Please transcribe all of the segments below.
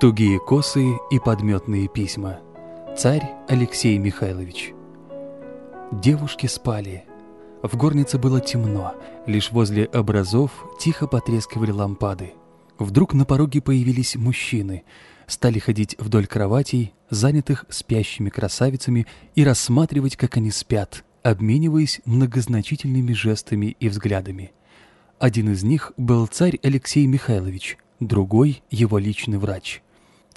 Тугие косы и подметные письма. Царь Алексей Михайлович. Девушки спали. В горнице было темно, лишь возле образов тихо потрескивали лампады. Вдруг на пороге появились мужчины, стали ходить вдоль кроватей, занятых спящими красавицами, и рассматривать, как они спят, обмениваясь многозначительными жестами и взглядами. Один из них был царь Алексей Михайлович, другой — его личный врач —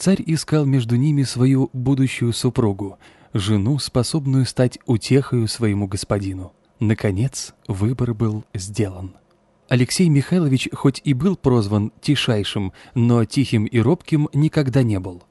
Царь искал между ними свою будущую супругу, жену, способную стать утехою своему господину. Наконец, выбор был сделан. Алексей Михайлович хоть и был прозван Тишайшим, но тихим и робким никогда не был.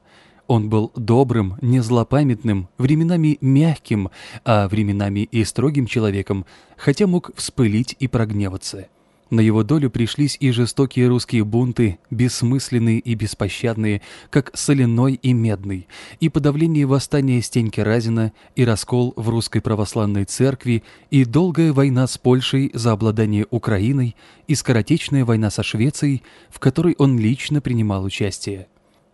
Он был добрым, незлопамятным, временами мягким, а временами и строгим человеком, хотя мог вспылить и прогневаться – на его долю пришлись и жестокие русские бунты, бессмысленные и беспощадные, как соляной и медный, и подавление восстания Стеньки Разина, и раскол в русской православной церкви, и долгая война с Польшей за обладание Украиной, и скоротечная война со Швецией, в которой он лично принимал участие.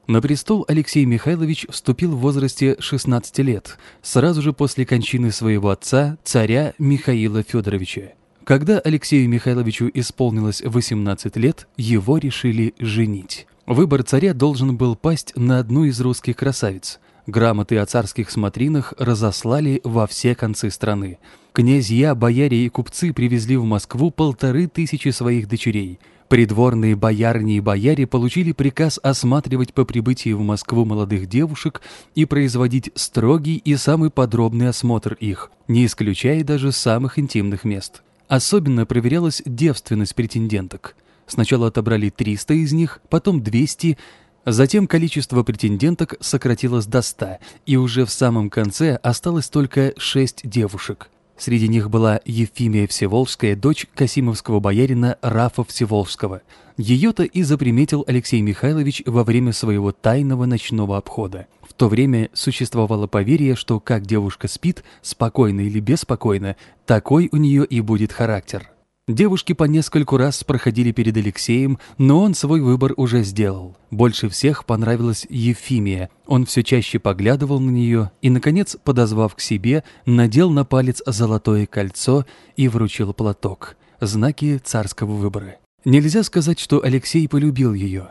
На престол Алексей Михайлович вступил в возрасте 16 лет, сразу же после кончины своего отца, царя Михаила Федоровича. Когда Алексею Михайловичу исполнилось 18 лет, его решили женить. Выбор царя должен был пасть на одну из русских красавиц. Грамоты о царских смотринах разослали во все концы страны. Князья, бояре и купцы привезли в Москву полторы тысячи своих дочерей. Придворные боярни и бояре получили приказ осматривать по прибытии в Москву молодых девушек и производить строгий и самый подробный осмотр их, не исключая даже самых интимных мест. Особенно проверялась девственность претенденток. Сначала отобрали 300 из них, потом 200, затем количество претенденток сократилось до 100, и уже в самом конце осталось только 6 девушек. Среди них была Ефимия Всеволжская, дочь Касимовского боярина Рафа Всеволжского. Ее-то и заприметил Алексей Михайлович во время своего тайного ночного обхода то время существовало поверье, что как девушка спит, спокойно или беспокойно, такой у нее и будет характер. Девушки по нескольку раз проходили перед Алексеем, но он свой выбор уже сделал. Больше всех понравилась Ефимия. Он все чаще поглядывал на нее и, наконец, подозвав к себе, надел на палец золотое кольцо и вручил платок. Знаки царского выбора. Нельзя сказать, что Алексей полюбил ее.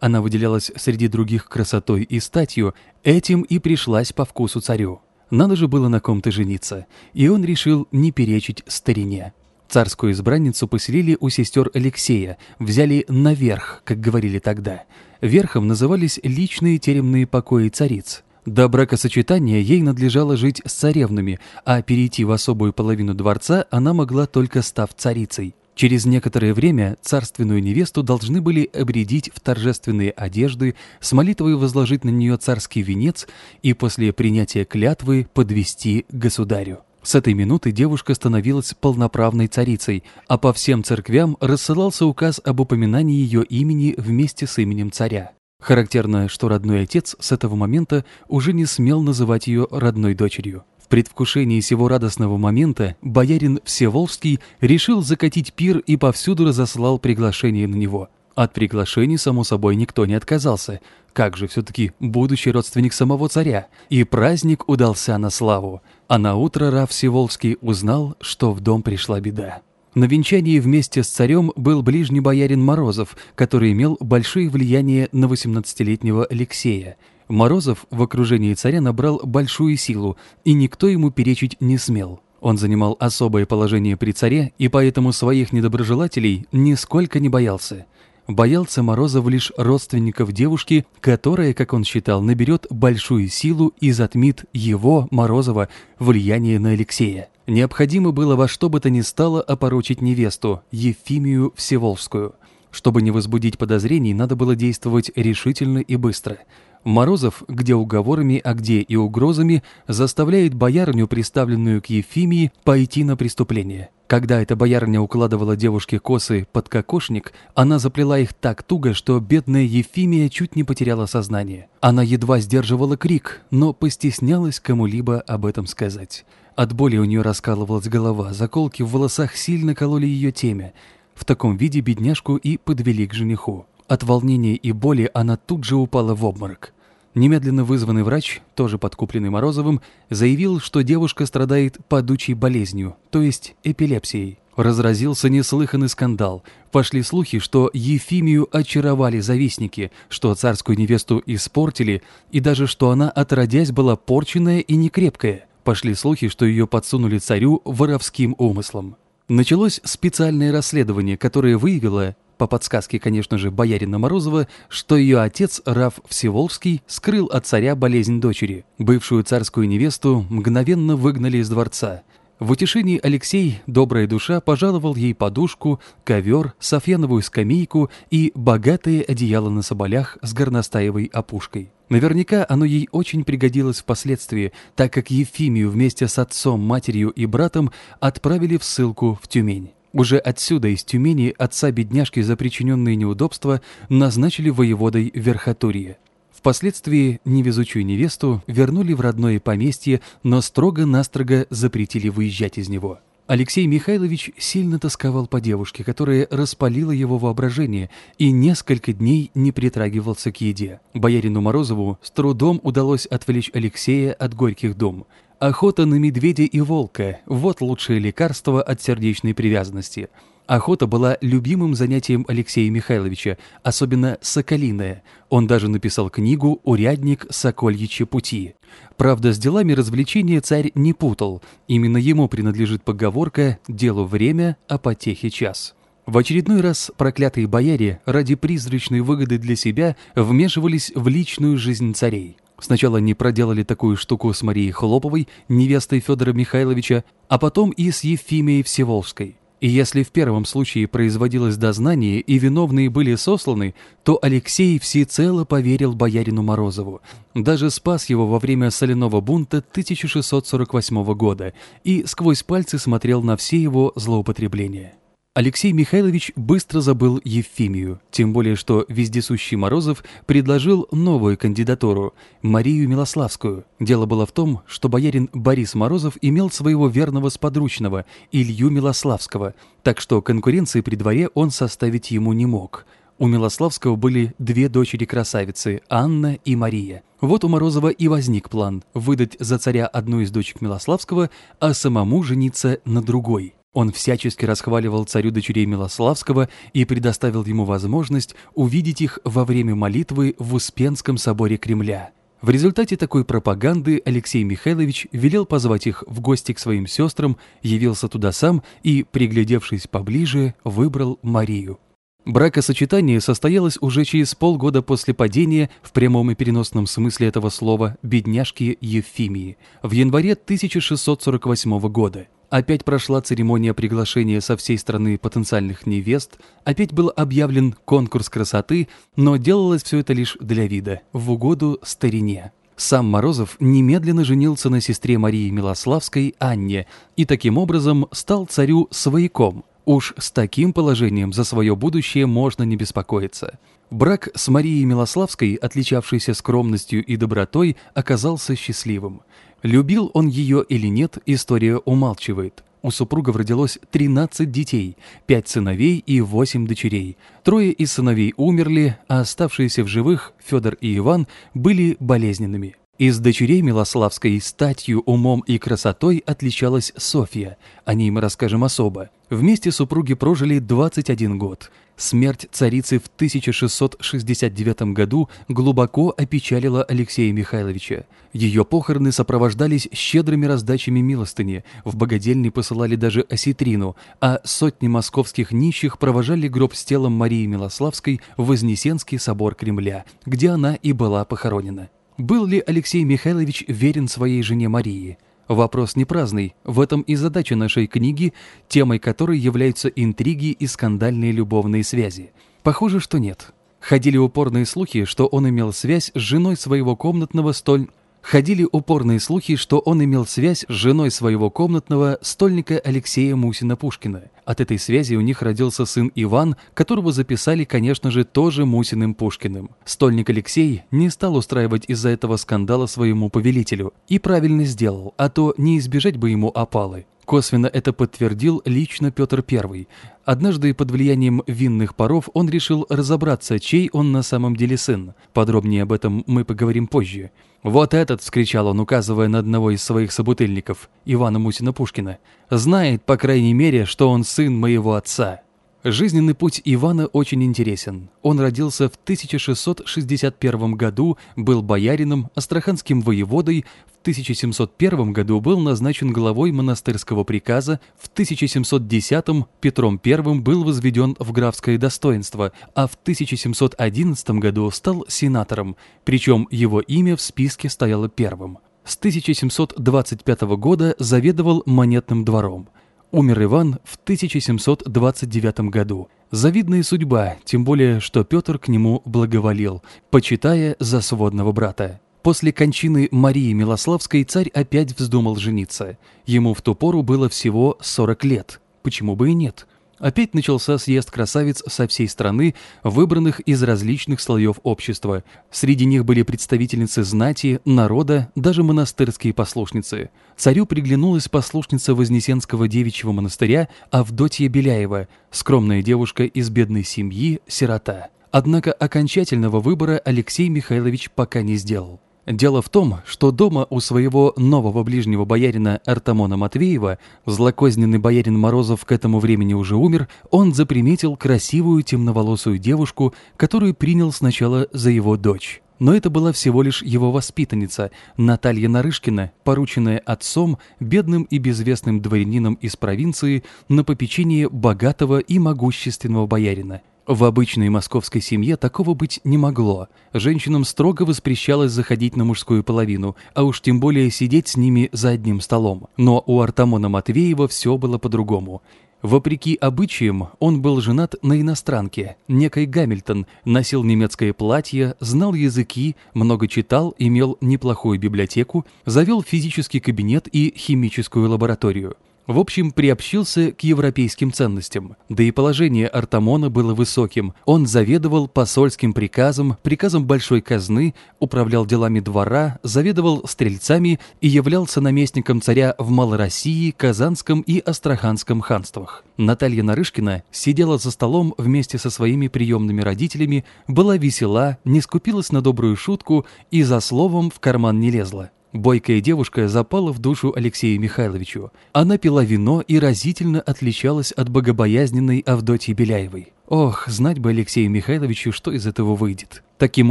Она выделялась среди других красотой и статью, этим и пришлась по вкусу царю. Надо же было на ком-то жениться, и он решил не перечить старине. Царскую избранницу поселили у сестер Алексея, взяли наверх, как говорили тогда. Верхом назывались личные теремные покои цариц. До бракосочетания ей надлежало жить с царевнами, а перейти в особую половину дворца она могла только став царицей. Через некоторое время царственную невесту должны были обредить в торжественные одежды, с молитвой возложить на нее царский венец и после принятия клятвы подвести государю. С этой минуты девушка становилась полноправной царицей, а по всем церквям рассылался указ об упоминании ее имени вместе с именем царя. Характерно, что родной отец с этого момента уже не смел называть ее родной дочерью. Предвкушении сего радостного момента боярин Всеволжский решил закатить пир и повсюду разослал приглашение на него. От приглашений, само собой, никто не отказался. Как же все-таки будущий родственник самого царя. И праздник удался на славу. А на утро Раф Всеволжский узнал, что в дом пришла беда. На венчании вместе с царем был ближний боярин Морозов, который имел большое влияние на 18-летнего Алексея. Морозов в окружении царя набрал большую силу, и никто ему перечить не смел. Он занимал особое положение при царе, и поэтому своих недоброжелателей нисколько не боялся. Боялся Морозов лишь родственников девушки, которая, как он считал, наберет большую силу и затмит его, Морозова, влияние на Алексея. Необходимо было во что бы то ни стало опорочить невесту, Ефимию Всеволжскую. Чтобы не возбудить подозрений, надо было действовать решительно и быстро – Морозов, где уговорами, а где и угрозами, заставляет боярню, приставленную к Ефимии, пойти на преступление. Когда эта боярня укладывала девушке косы под кокошник, она заплела их так туго, что бедная Ефимия чуть не потеряла сознание. Она едва сдерживала крик, но постеснялась кому-либо об этом сказать. От боли у нее раскалывалась голова, заколки в волосах сильно кололи ее темя. В таком виде бедняжку и подвели к жениху. От волнения и боли она тут же упала в обморок. Немедленно вызванный врач, тоже подкупленный Морозовым, заявил, что девушка страдает падучей болезнью, то есть эпилепсией. Разразился неслыханный скандал. Пошли слухи, что Ефимию очаровали завистники, что царскую невесту испортили, и даже что она отродясь была порченная и некрепкая. Пошли слухи, что ее подсунули царю воровским умыслом. Началось специальное расследование, которое выявило, по подсказке, конечно же, боярина Морозова, что ее отец, Раф Всеволжский, скрыл от царя болезнь дочери. Бывшую царскую невесту мгновенно выгнали из дворца. В утешении Алексей, добрая душа, пожаловал ей подушку, ковер, софьяновую скамейку и богатые одеяло на соболях с горностаевой опушкой. Наверняка оно ей очень пригодилось впоследствии, так как Ефимию вместе с отцом, матерью и братом отправили в ссылку в Тюмень. Уже отсюда, из Тюмени, отца бедняжки за причиненные неудобства назначили воеводой Верхотурья. Впоследствии невезучую невесту вернули в родное поместье, но строго-настрого запретили выезжать из него. Алексей Михайлович сильно тосковал по девушке, которая распалила его воображение, и несколько дней не притрагивался к еде. Боярину Морозову с трудом удалось отвлечь Алексея от горьких дум. Охота на медведя и волка – вот лучшее лекарство от сердечной привязанности – Охота была любимым занятием Алексея Михайловича, особенно соколиная. Он даже написал книгу «Урядник Сокольичьи пути». Правда, с делами развлечения царь не путал. Именно ему принадлежит поговорка «делу время, а потехе час». В очередной раз проклятые бояре ради призрачной выгоды для себя вмешивались в личную жизнь царей. Сначала они проделали такую штуку с Марией Хлоповой, невестой Федора Михайловича, а потом и с Ефимией Всеволжской. И если в первом случае производилось дознание и виновные были сосланы, то Алексей всецело поверил боярину Морозову, даже спас его во время соляного бунта 1648 года и сквозь пальцы смотрел на все его злоупотребления. Алексей Михайлович быстро забыл Евфимию, тем более что вездесущий Морозов предложил новую кандидатуру – Марию Милославскую. Дело было в том, что боярин Борис Морозов имел своего верного сподручного Илью Милославского, так что конкуренции при дворе он составить ему не мог. У Милославского были две дочери-красавицы – Анна и Мария. Вот у Морозова и возник план – выдать за царя одну из дочек Милославского, а самому жениться на другой – он всячески расхваливал царю дочерей Милославского и предоставил ему возможность увидеть их во время молитвы в Успенском соборе Кремля. В результате такой пропаганды Алексей Михайлович велел позвать их в гости к своим сестрам, явился туда сам и, приглядевшись поближе, выбрал Марию. Бракосочетание состоялось уже через полгода после падения, в прямом и переносном смысле этого слова, бедняжки Евфимии, в январе 1648 года. Опять прошла церемония приглашения со всей страны потенциальных невест, опять был объявлен конкурс красоты, но делалось все это лишь для вида, в угоду старине. Сам Морозов немедленно женился на сестре Марии Милославской Анне и таким образом стал царю свояком. Уж с таким положением за свое будущее можно не беспокоиться. Брак с Марией Милославской, отличавшейся скромностью и добротой, оказался счастливым. Любил он ее или нет, история умалчивает. У супругов родилось 13 детей, 5 сыновей и 8 дочерей. Трое из сыновей умерли, а оставшиеся в живых, Федор и Иван, были болезненными. Из дочерей Милославской статью, умом и красотой отличалась Софья. О ней мы расскажем особо. Вместе супруги прожили 21 год. Смерть царицы в 1669 году глубоко опечалила Алексея Михайловича. Ее похороны сопровождались щедрыми раздачами милостыни, в богадельни посылали даже осетрину, а сотни московских нищих провожали гроб с телом Марии Милославской в Вознесенский собор Кремля, где она и была похоронена. Был ли Алексей Михайлович верен своей жене Марии? Вопрос не праздный, в этом и задача нашей книги, темой которой являются интриги и скандальные любовные связи. Похоже, что нет. Ходили упорные слухи, что он имел связь с женой своего комнатного столь Ходили упорные слухи, что он имел связь с женой своего комнатного стольника Алексея Мусина-Пушкина. От этой связи у них родился сын Иван, которого записали, конечно же, тоже Мусиным Пушкиным. Стольник Алексей не стал устраивать из-за этого скандала своему повелителю. И правильно сделал, а то не избежать бы ему опалы. Косвенно это подтвердил лично Петр I. Однажды под влиянием винных паров он решил разобраться, чей он на самом деле сын. Подробнее об этом мы поговорим позже. «Вот этот!» — вскричал он, указывая на одного из своих собутыльников, Ивана Мусина-Пушкина. «Знает, по крайней мере, что он сын моего отца». Жизненный путь Ивана очень интересен. Он родился в 1661 году, был боярином, астраханским воеводой, в 1701 году был назначен главой монастырского приказа, в 1710 Петром I был возведен в графское достоинство, а в 1711 году стал сенатором, причем его имя в списке стояло первым. С 1725 года заведовал монетным двором. Умер Иван в 1729 году. Завидная судьба, тем более, что Петр к нему благоволил, почитая за сводного брата. После кончины Марии Милославской царь опять вздумал жениться. Ему в ту пору было всего 40 лет. Почему бы и нет? Опять начался съезд красавиц со всей страны, выбранных из различных слоев общества. Среди них были представительницы знати, народа, даже монастырские послушницы. Царю приглянулась послушница Вознесенского девичьего монастыря Авдотья Беляева, скромная девушка из бедной семьи, сирота. Однако окончательного выбора Алексей Михайлович пока не сделал. Дело в том, что дома у своего нового ближнего боярина Артамона Матвеева, злокозненный боярин Морозов к этому времени уже умер, он заприметил красивую темноволосую девушку, которую принял сначала за его дочь. Но это была всего лишь его воспитанница, Наталья Нарышкина, порученная отцом, бедным и безвестным дворянином из провинции, на попечение богатого и могущественного боярина. В обычной московской семье такого быть не могло. Женщинам строго воспрещалось заходить на мужскую половину, а уж тем более сидеть с ними за одним столом. Но у Артамона Матвеева все было по-другому. Вопреки обычаям, он был женат на иностранке, некой Гамильтон, носил немецкое платье, знал языки, много читал, имел неплохую библиотеку, завел физический кабинет и химическую лабораторию. В общем, приобщился к европейским ценностям. Да и положение Артамона было высоким. Он заведовал посольским приказом, приказом большой казны, управлял делами двора, заведовал стрельцами и являлся наместником царя в Малороссии, Казанском и Астраханском ханствах. Наталья Нарышкина сидела за столом вместе со своими приемными родителями, была весела, не скупилась на добрую шутку и за словом в карман не лезла. Бойкая девушка запала в душу Алексею Михайловичу. Она пила вино и разительно отличалась от богобоязненной Авдотьи Беляевой. Ох, знать бы Алексею Михайловичу, что из этого выйдет. Таким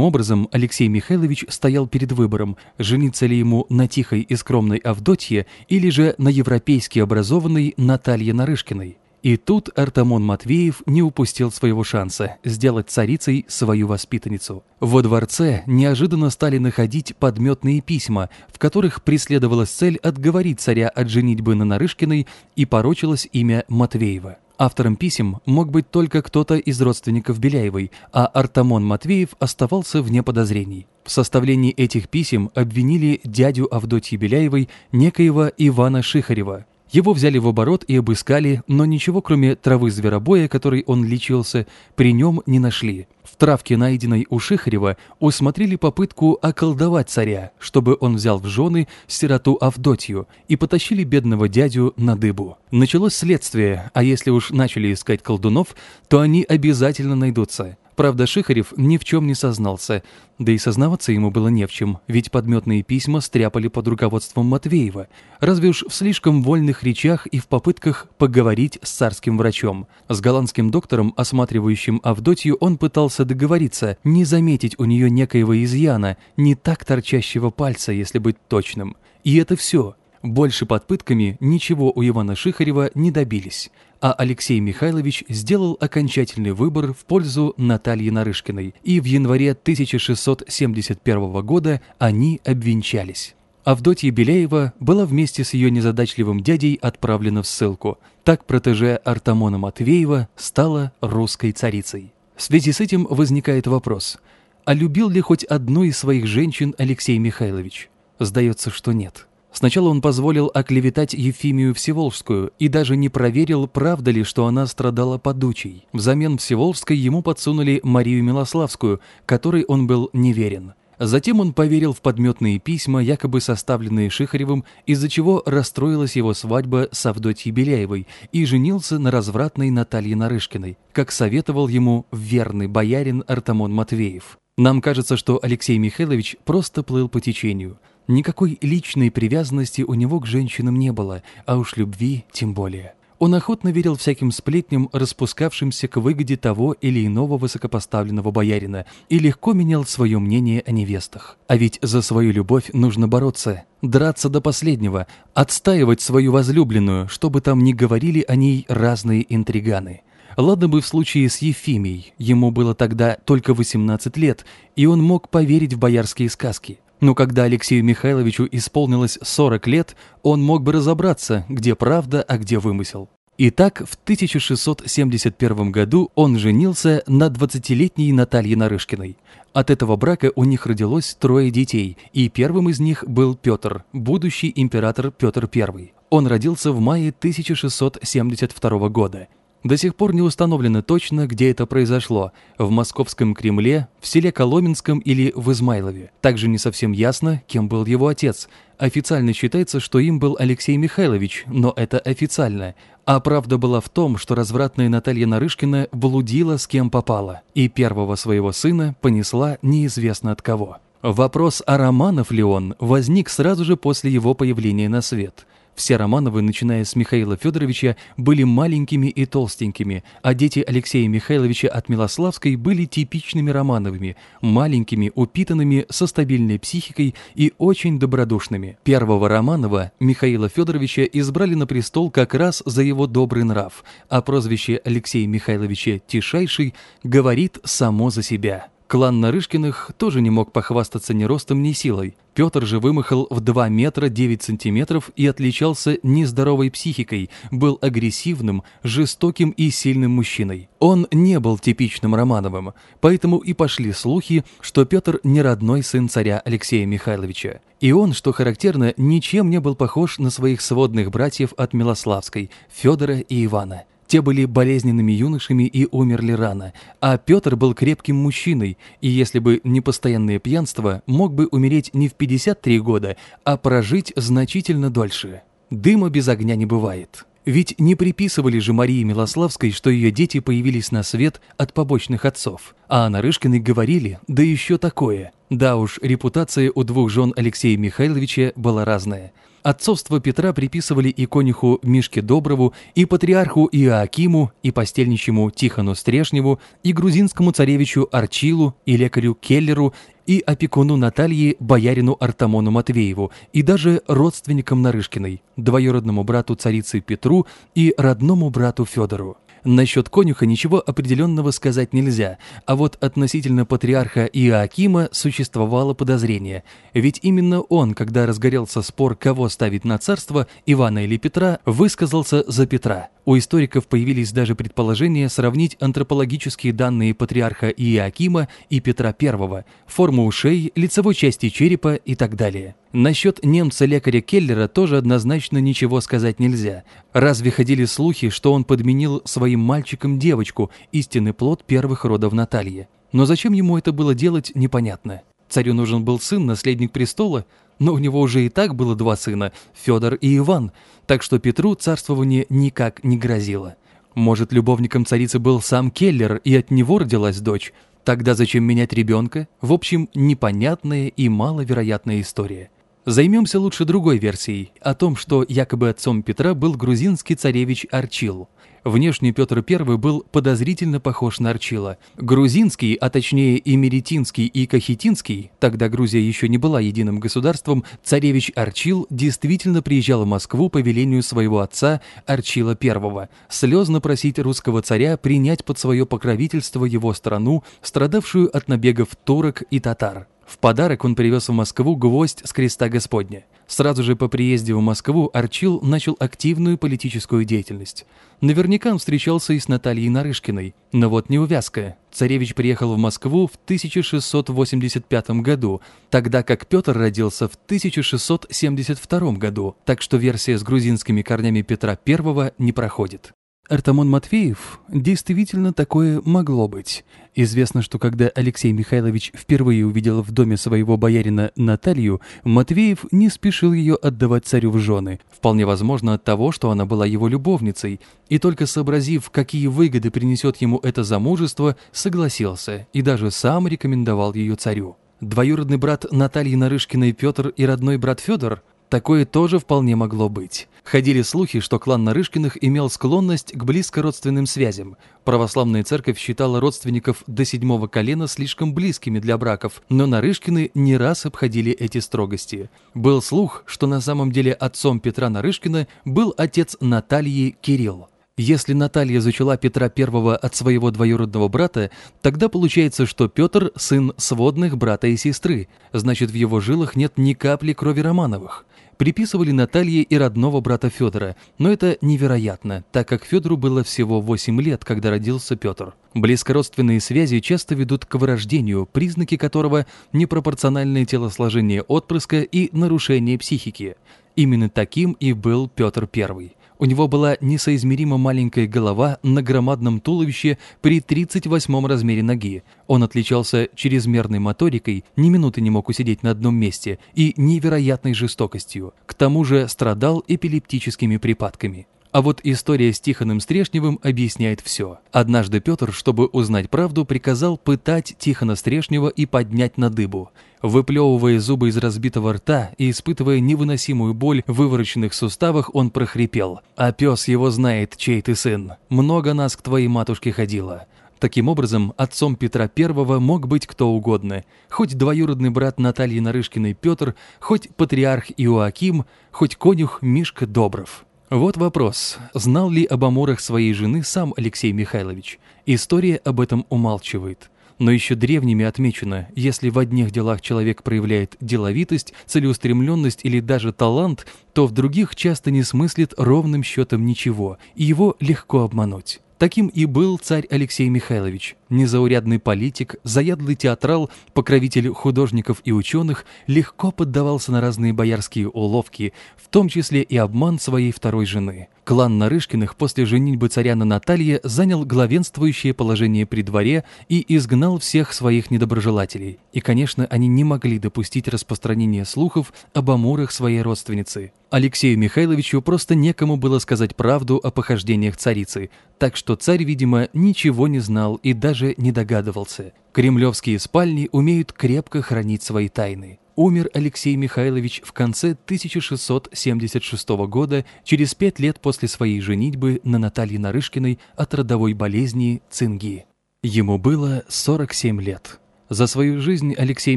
образом, Алексей Михайлович стоял перед выбором, жениться ли ему на тихой и скромной Авдотье или же на европейски образованной Наталье Нарышкиной. И тут Артамон Матвеев не упустил своего шанса сделать царицей свою воспитанницу. Во дворце неожиданно стали находить подметные письма, в которых преследовалась цель отговорить царя от женитьбы на Нарышкиной и порочилось имя Матвеева. Автором писем мог быть только кто-то из родственников Беляевой, а Артамон Матвеев оставался вне подозрений. В составлении этих писем обвинили дядю Авдотьи Беляевой, некоего Ивана Шихарева, его взяли в оборот и обыскали, но ничего, кроме травы зверобоя, которой он лечился, при нем не нашли. В травке, найденной у Шихарева, усмотрели попытку околдовать царя, чтобы он взял в жены сироту Авдотью, и потащили бедного дядю на дыбу. Началось следствие, а если уж начали искать колдунов, то они обязательно найдутся. Правда, Шихарев ни в чем не сознался, да и сознаваться ему было не в чем, ведь подметные письма стряпали под руководством Матвеева, разве уж в слишком вольных речах и в попытках поговорить с царским врачом. С голландским доктором, осматривающим Авдотью, он пытался договориться, не заметить у нее некоего изъяна, не так торчащего пальца, если быть точным. И это все. Больше под пытками ничего у Ивана Шихарева не добились а Алексей Михайлович сделал окончательный выбор в пользу Натальи Нарышкиной, и в январе 1671 года они обвенчались. Авдотья Беляева была вместе с ее незадачливым дядей отправлена в ссылку. Так протеже Артамона Матвеева стала русской царицей. В связи с этим возникает вопрос, а любил ли хоть одну из своих женщин Алексей Михайлович? Сдается, что нет. Сначала он позволил оклеветать Ефимию Всеволжскую и даже не проверил, правда ли, что она страдала подучей. Взамен Всеволжской ему подсунули Марию Милославскую, которой он был неверен. Затем он поверил в подметные письма, якобы составленные Шихаревым, из-за чего расстроилась его свадьба с Авдотьей Беляевой и женился на развратной Наталье Нарышкиной, как советовал ему верный боярин Артамон Матвеев. Нам кажется, что Алексей Михайлович просто плыл по течению. Никакой личной привязанности у него к женщинам не было, а уж любви тем более. Он охотно верил всяким сплетням, распускавшимся к выгоде того или иного высокопоставленного боярина, и легко менял свое мнение о невестах. А ведь за свою любовь нужно бороться, драться до последнего, отстаивать свою возлюбленную, чтобы там не говорили о ней разные интриганы. Ладно бы в случае с Ефимией, ему было тогда только 18 лет, и он мог поверить в боярские сказки. Но когда Алексею Михайловичу исполнилось 40 лет, он мог бы разобраться, где правда, а где вымысел. Итак, в 1671 году он женился на 20-летней Наталье Нарышкиной. От этого брака у них родилось трое детей, и первым из них был Петр, будущий император Петр I. Он родился в мае 1672 года. До сих пор не установлено точно, где это произошло – в Московском Кремле, в селе Коломенском или в Измайлове. Также не совсем ясно, кем был его отец. Официально считается, что им был Алексей Михайлович, но это официально. А правда была в том, что развратная Наталья Нарышкина блудила с кем попала, и первого своего сына понесла неизвестно от кого. Вопрос, а Романов ли он, возник сразу же после его появления на свет – все Романовы, начиная с Михаила Федоровича, были маленькими и толстенькими, а дети Алексея Михайловича от Милославской были типичными Романовыми, маленькими, упитанными, со стабильной психикой и очень добродушными. Первого Романова, Михаила Федоровича, избрали на престол как раз за его добрый нрав, а прозвище Алексея Михайловича «Тишайший» говорит само за себя. Клан Нарышкиных тоже не мог похвастаться ни ростом, ни силой. Петр же вымахал в 2 метра 9 сантиметров и отличался нездоровой психикой, был агрессивным, жестоким и сильным мужчиной. Он не был типичным Романовым, поэтому и пошли слухи, что Петр не родной сын царя Алексея Михайловича. И он, что характерно, ничем не был похож на своих сводных братьев от Милославской, Федора и Ивана. Те были болезненными юношами и умерли рано, а Петр был крепким мужчиной, и если бы не постоянное пьянство, мог бы умереть не в 53 года, а прожить значительно дольше. Дыма без огня не бывает. Ведь не приписывали же Марии Милославской, что ее дети появились на свет от побочных отцов. А о Нарышкиной говорили, да еще такое. Да уж, репутация у двух жен Алексея Михайловича была разная – Отцовство Петра приписывали и конюху Мишке Доброву, и патриарху Иоакиму, и постельничему Тихону Стрешневу, и грузинскому царевичу Арчилу, и лекарю Келлеру, и опекуну Натальи боярину Артамону Матвееву, и даже родственникам Нарышкиной, двоюродному брату царицы Петру и родному брату Федору. Насчет конюха ничего определенного сказать нельзя, а вот относительно патриарха Иоакима существовало подозрение. Ведь именно он, когда разгорелся спор, кого ставить на царство, Ивана или Петра, высказался за Петра. У историков появились даже предположения сравнить антропологические данные патриарха Иоакима и Петра I, форму ушей, лицевой части черепа и так далее. Насчет немца-лекаря Келлера тоже однозначно ничего сказать нельзя. Разве ходили слухи, что он подменил своим мальчиком девочку, истинный плод первых родов Натальи? Но зачем ему это было делать, непонятно. Царю нужен был сын, наследник престола, но у него уже и так было два сына, Федор и Иван, так что Петру царствование никак не грозило. Может, любовником царицы был сам Келлер, и от него родилась дочь? Тогда зачем менять ребенка? В общем, непонятная и маловероятная история. Займемся лучше другой версией, о том, что якобы отцом Петра был грузинский царевич Арчил. Внешне Петр I был подозрительно похож на Арчила. Грузинский, а точнее и Меретинский и Кахетинский, тогда Грузия еще не была единым государством, царевич Арчил действительно приезжал в Москву по велению своего отца Арчила I, слезно просить русского царя принять под свое покровительство его страну, страдавшую от набегов турок и татар. В подарок он привез в Москву гвоздь с креста Господня. Сразу же по приезде в Москву Арчил начал активную политическую деятельность. Наверняка он встречался и с Натальей Нарышкиной. Но вот не увязка. Царевич приехал в Москву в 1685 году, тогда как Петр родился в 1672 году, так что версия с грузинскими корнями Петра I не проходит. Артамон Матвеев действительно такое могло быть. Известно, что когда Алексей Михайлович впервые увидел в доме своего боярина Наталью, Матвеев не спешил ее отдавать царю в жены. Вполне возможно от того, что она была его любовницей, и только сообразив, какие выгоды принесет ему это замужество, согласился и даже сам рекомендовал ее царю. Двоюродный брат Натальи Нарышкиной Петр и родной брат Федор Такое тоже вполне могло быть. Ходили слухи, что клан Нарышкиных имел склонность к близкородственным связям. Православная церковь считала родственников до седьмого колена слишком близкими для браков, но Нарышкины не раз обходили эти строгости. Был слух, что на самом деле отцом Петра Нарышкина был отец Натальи Кирилл. Если Наталья зачала Петра I от своего двоюродного брата, тогда получается, что Петр – сын сводных брата и сестры, значит, в его жилах нет ни капли крови Романовых. Приписывали Наталье и родного брата Федора, но это невероятно, так как Федору было всего 8 лет, когда родился Петр. Близкородственные связи часто ведут к вырождению, признаки которого – непропорциональное телосложение отпрыска и нарушение психики. Именно таким и был Петр I. У него была несоизмеримо маленькая голова на громадном туловище при 38 размере ноги. Он отличался чрезмерной моторикой, ни минуты не мог усидеть на одном месте и невероятной жестокостью. К тому же страдал эпилептическими припадками. А вот история с Тихоном Стрешневым объясняет все. Однажды Петр, чтобы узнать правду, приказал пытать Тихона Стрешнева и поднять на дыбу. Выплевывая зубы из разбитого рта и испытывая невыносимую боль в вывороченных суставах, он прохрипел. «А пес его знает, чей ты сын. Много нас к твоей матушке ходило». Таким образом, отцом Петра I мог быть кто угодно, хоть двоюродный брат Натальи Нарышкиной Петр, хоть патриарх Иоаким, хоть конюх Мишка Добров. Вот вопрос, знал ли об амурах своей жены сам Алексей Михайлович? История об этом умалчивает. Но еще древними отмечено, если в одних делах человек проявляет деловитость, целеустремленность или даже талант, то в других часто не смыслит ровным счетом ничего, и его легко обмануть. Таким и был царь Алексей Михайлович, незаурядный политик, заядлый театрал, покровитель художников и ученых, легко поддавался на разные боярские уловки, в том числе и обман своей второй жены. Клан Нарышкиных после женитьбы царя на Наталье занял главенствующее положение при дворе и изгнал всех своих недоброжелателей. И, конечно, они не могли допустить распространения слухов об амурах своей родственницы. Алексею Михайловичу просто некому было сказать правду о похождениях царицы, так что царь, видимо, ничего не знал и даже не догадывался. Кремлевские спальни умеют крепко хранить свои тайны умер Алексей Михайлович в конце 1676 года, через пять лет после своей женитьбы на Наталье Нарышкиной от родовой болезни цинги. Ему было 47 лет. За свою жизнь Алексей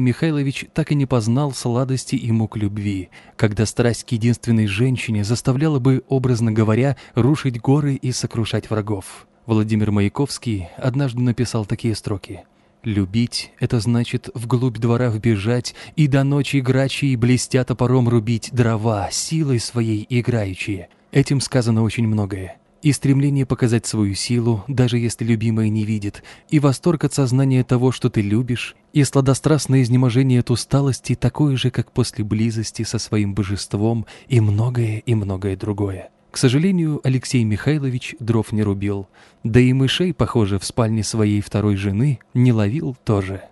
Михайлович так и не познал сладости и мук любви, когда страсть к единственной женщине заставляла бы, образно говоря, рушить горы и сокрушать врагов. Владимир Маяковский однажды написал такие строки – Любить — это значит вглубь двора вбежать и до ночи грачей блестя топором рубить дрова, силой своей играющие. Этим сказано очень многое. И стремление показать свою силу, даже если любимая не видит, и восторг от сознания того, что ты любишь, и сладострастное изнеможение от усталости такое же, как после близости со своим божеством, и многое, и многое другое. К сожалению, Алексей Михайлович дров не рубил, да и мышей, похоже, в спальне своей второй жены не ловил тоже.